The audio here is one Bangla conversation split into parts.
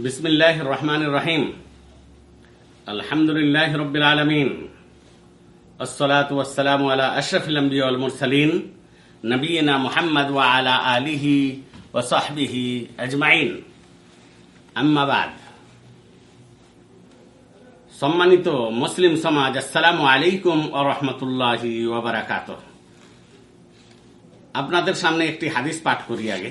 بسم الله الرحمن الرحيم الحمد لله رب العالمين الصلاة والسلام على أشرف الأنبياء والمرسلين نبينا محمد وعلى آله وصحبه أجمعين أما بعد সম্মানিত মুসলিম সমাজ আসসালামু আলাইকুম ও রহমতুল্লাহ ওবরাকাত আপনাদের সামনে একটি হাদিস পাঠ করি আগে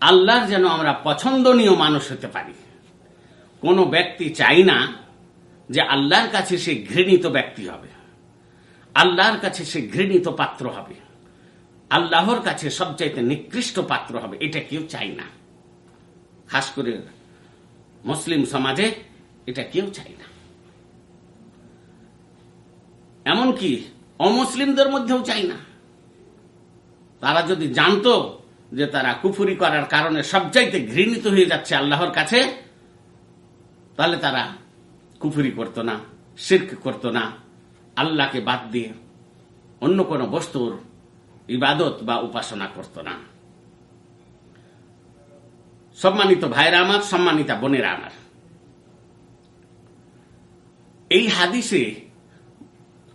আল্লাহর যেন আমরা পছন্দনীয় মানুষ হতে পারি। কোনো ব্যক্তি চাই না যে আল্লাহর কাছে সে ঘৃণিত ব্যক্তি হবে। আল্লাহর কাছে সে ঘৃণিত পাত্র হবে। আল্লাহর কাছে সবচাইতে নিকৃষ্ট পাত্র হবে, এটা কেউ চাই না। খাস করে মুসলিম সমাজে এটা কেউ চাই না। এমনকি অমুসলিমদের মধ্যেও চাই না। তারা যদি জানতো যে তারা কুফুরি করার কারণে সবচাইতে ঘৃণিত হয়ে যাচ্ছে আল্লাহর কাছে, তাহলে তারা কুফুরি করত না, শির্ক করত না, আল্লাহকে বাদ দিয়ে অন্য কোনো বস্তুর ইবাদত বা উপাসনা করত না। সম্মানিত ভাইরা আমার, সম্মানিতা বোনেরা আমার, এই হাদিসে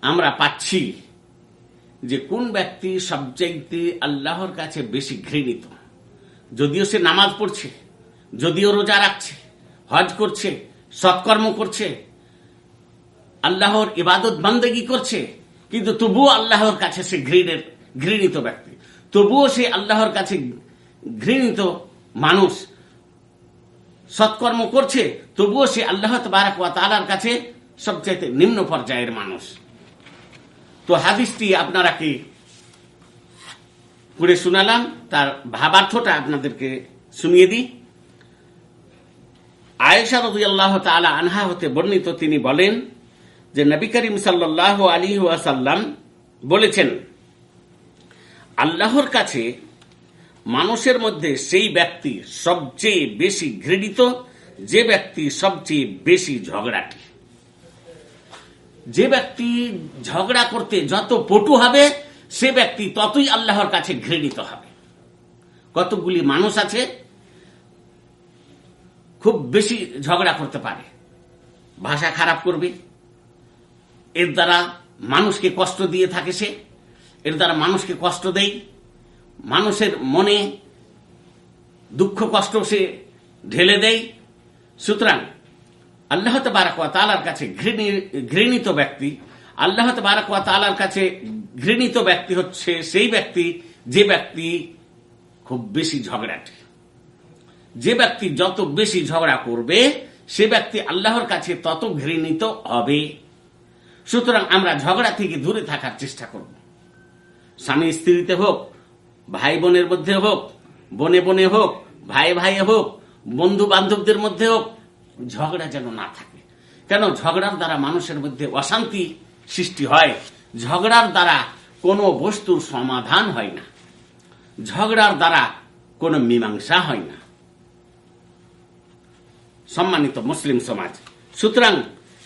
আমরা পাচ্ছি যে কোন ব্যক্তি সবচাইতে আল্লাহর কাছে বেশি ঘৃণিত, যদিও সে নামাজ পড়ছে, যদিও রোজা রাখছে, হজ করছে, সৎকর্ম করছে, আল্লাহর ইবাদত বান্দেগি করছে, কিন্তু তবুও আল্লাহর কাছে সে ঘৃণের, ঘৃণিত ব্যক্তি। তবুও সে আল্লাহর কাছে ঘৃণিত মানুষ। সৎকর্ম করছে, তবুও সে আল্লাহ তবারক ওয়া তাআলার কাছে সবচাইতে নিম্ন পর্যায়ের মানুষ। তো হাদিসটি আপনারা কি পড়ে শোনালাম? তার ভাবার্থটা আপনাদেরকে শুনিয়ে দিই। আয়েশা রবি আল্লাহ তালা আনহা হতে বর্ণিত, তিনি বলেন যে নবী করিম সাল্লাহ আলী ওয়াসাল্লাম বলেছেন, আল্লাহর কাছে মানুষের মধ্যে সেই ব্যক্তি সবচেয়ে বেশি ঘৃণিত, যে ব্যক্তি সবচেয়ে বেশি ঝগড়াটি। যে ব্যক্তি ঝগড়া করতে যত পটু হবে, সে ব্যক্তি ততই আল্লাহর কাছে ঘৃণিত হবে। কতগুলি মানুষ আছে, খুব বেশি ঝগড়া করতে পারে। ভাষা খারাপ করবে। এর দ্বারা মানুষকে কষ্ট দিয়ে থাকে সে, এর দ্বারা মানুষকে কষ্ট দেয়। মানুষের মনে দুঃখ কষ্ট সে ঢেলে দেয়। সুতরাং আল্লাহ তাবারাকুয়া তালার কাছে ঘৃণিত ব্যক্তি, আল্লাহ তাবারাকুয়া তালার কাছে ঘৃণিত ব্যক্তি হচ্ছে সেই ব্যক্তি, যে ব্যক্তি খুব বেশি ঝগড়াটে। যে ব্যক্তি যত বেশি ঝগড়া করবে, সে ব্যক্তি আল্লাহর কাছে তত ঘৃণিত হবে। সুতরাং আমরা ঝগড়া থেকে দূরে থাকার চেষ্টা করব। স্বামী স্ত্রীতে হোক, ভাই বোনের মধ্যে হোক, বনে বনে হোক, ভাই ভাই হোক, বন্ধু বান্ধবদের মধ্যে হোক ঝগড়া যেন না থাকে। কেন? ঝগড়ার দ্বারা মানুষের মধ্যে অশান্তি সৃষ্টি হয়। ঝগড়ার দ্বারা কোনো বস্তুর সমাধান হয় না। ঝগড়ার দ্বারা কোনো মীমাংসা হয় না। সম্মানিত মুসলিম সমাজ, সুতরাং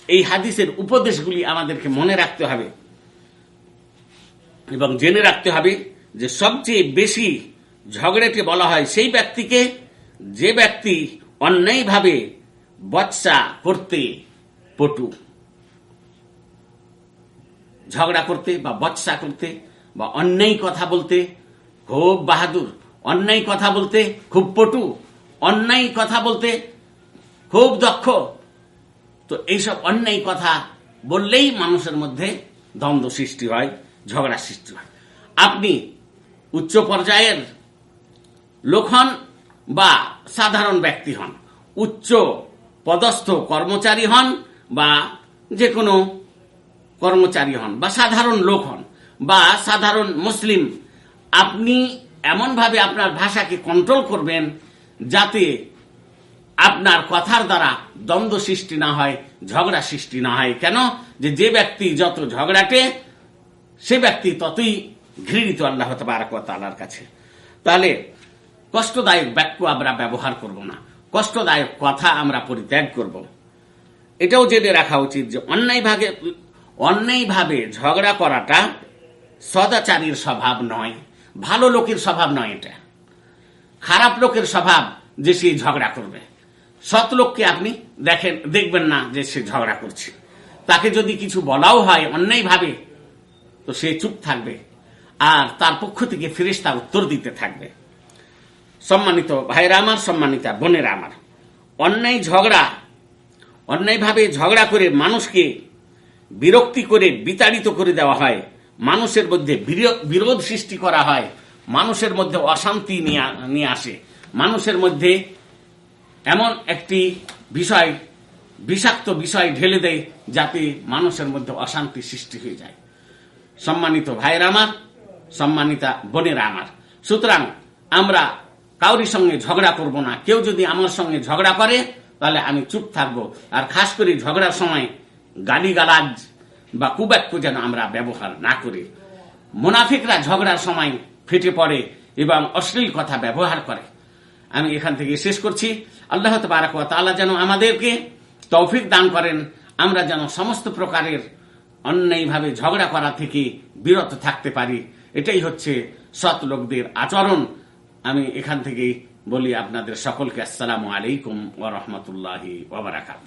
এই হাদিসের উপদেশগুলি আমাদেরকে মনে রাখতে হবে এবং জেনে রাখতে হবে যে সবচেয়ে বেশি ঝগড়াকে বলা হয় সেই ব্যক্তিকে যে ব্যক্তি অন্যায়ভাবে বৎসা করতে, পটু। ঝগড়া করতে বা বৎসা করতে বা অন্যায় কথা বলতে খুব বাহাদুর, অন্যায় কথা বলতে খুব পটু, অন্যায় কথা বলতে খুব দক্ষ। তো এইসব অন্যায় কথা বললেই মানুষের মধ্যে দ্বন্দ্ব সৃষ্টি হয়, ঝগড়া সৃষ্টি হয়। আপনি উচ্চ পর্যায়ের লোক হন বা সাধারণ ব্যক্তি হন, উচ্চ পদস্থ কর্মচারী হন বা যে কোনো কর্মচারী হন বা সাধারণ লোক হন বা সাধারণ মুসলিম, আপনি এমনভাবে আপনার ভাষাকে কন্ট্রোল করবেন যাতে আপনার কথার দ্বারা দ্বন্দ্ব সৃষ্টি না হয়, ঝগড়া সৃষ্টি না হয়। কেন? যে যে ব্যক্তি যত ঝগড়াটে, সে ব্যক্তি ততই ঘৃণিত আল্লাহ তালার কাছে। তাহলে কষ্টদায়ক বাক্য আমরা ব্যবহার করব না। কষ্টদায়ক কথা আমরা পরিত্যাগ করব। এটাও জেনে রাখা উচিত যে অন্যায়ভাবে অন্যায়ভাবে ঝগড়া করাটা সদাচারীর স্বভাব নয়, ভালো লোকের স্বভাব নয় এটা। খারাপ লোকের স্বভাব যে সে ঝগড়া করবে। সৎ লোককে আপনি দেখেন, দেখবেন না যে সে ঝগড়া করছে। তাকে যদি কিছু বলাও হয় অন্যায়ভাবে, তো সে চুপ থাকবে। আর তার পক্ষ থেকে ফিরেস্তা উত্তর দিতে থাকবে। সম্মানিত ভাইরা আমার, সম্মানিতা বোনেরা আমার। অন্যায় ঝগড়া, অন্যায়ভাবে ঝগড়া করে মানুষকে বিরক্তি করে বিতাড়িত করে দেওয়া হয়, মানুষের মধ্যে বিরো- বিরোধ সৃষ্টি করা হয়, মানুষের মধ্যে অশান্তি নিয়ে আসে। মানুষের মধ্যে এমন একটি বিষয়, বিষাক্ত বিষয় ঢেলে দেয় যাতে মানুষের মধ্যে অশান্তি সৃষ্টি হয়ে যায়। সম্মানিত ভাইয়ের আমার, সম্মানিতা বোনেরা আমার। সুতরাং আমরা কাউরির সঙ্গে ঝগড়া করব না। কেউ যদি আমার সঙ্গে ঝগড়া করে, তাহলে আমি চুপ থাকব। আর খাস করে ঝগড়ার সময় গালিগালাজ বা কুবাক্য যেন আমরা ব্যবহার না করি। মুনাফিকরা ঝগড়ার সময় ফেটে পড়ে এবং অশ্লীল কথা ব্যবহার করে। আমি এখান থেকে শেষ করছি। আল্লাহ তালা যেন আমাদেরকে তৌফিক দান করেন। আমরা যেন সমস্ত প্রকারের অন্যায়ভাবে ঝগড়া করা থেকে বিরত থাকতে পারি। এটাই হচ্ছে সৎ লোকদের আচরণ। আমি এখান থেকেই বলি আপনাদের সকলকে আসসালামু আলাইকুম ওরহমতুল্লাহি ওবরাকাত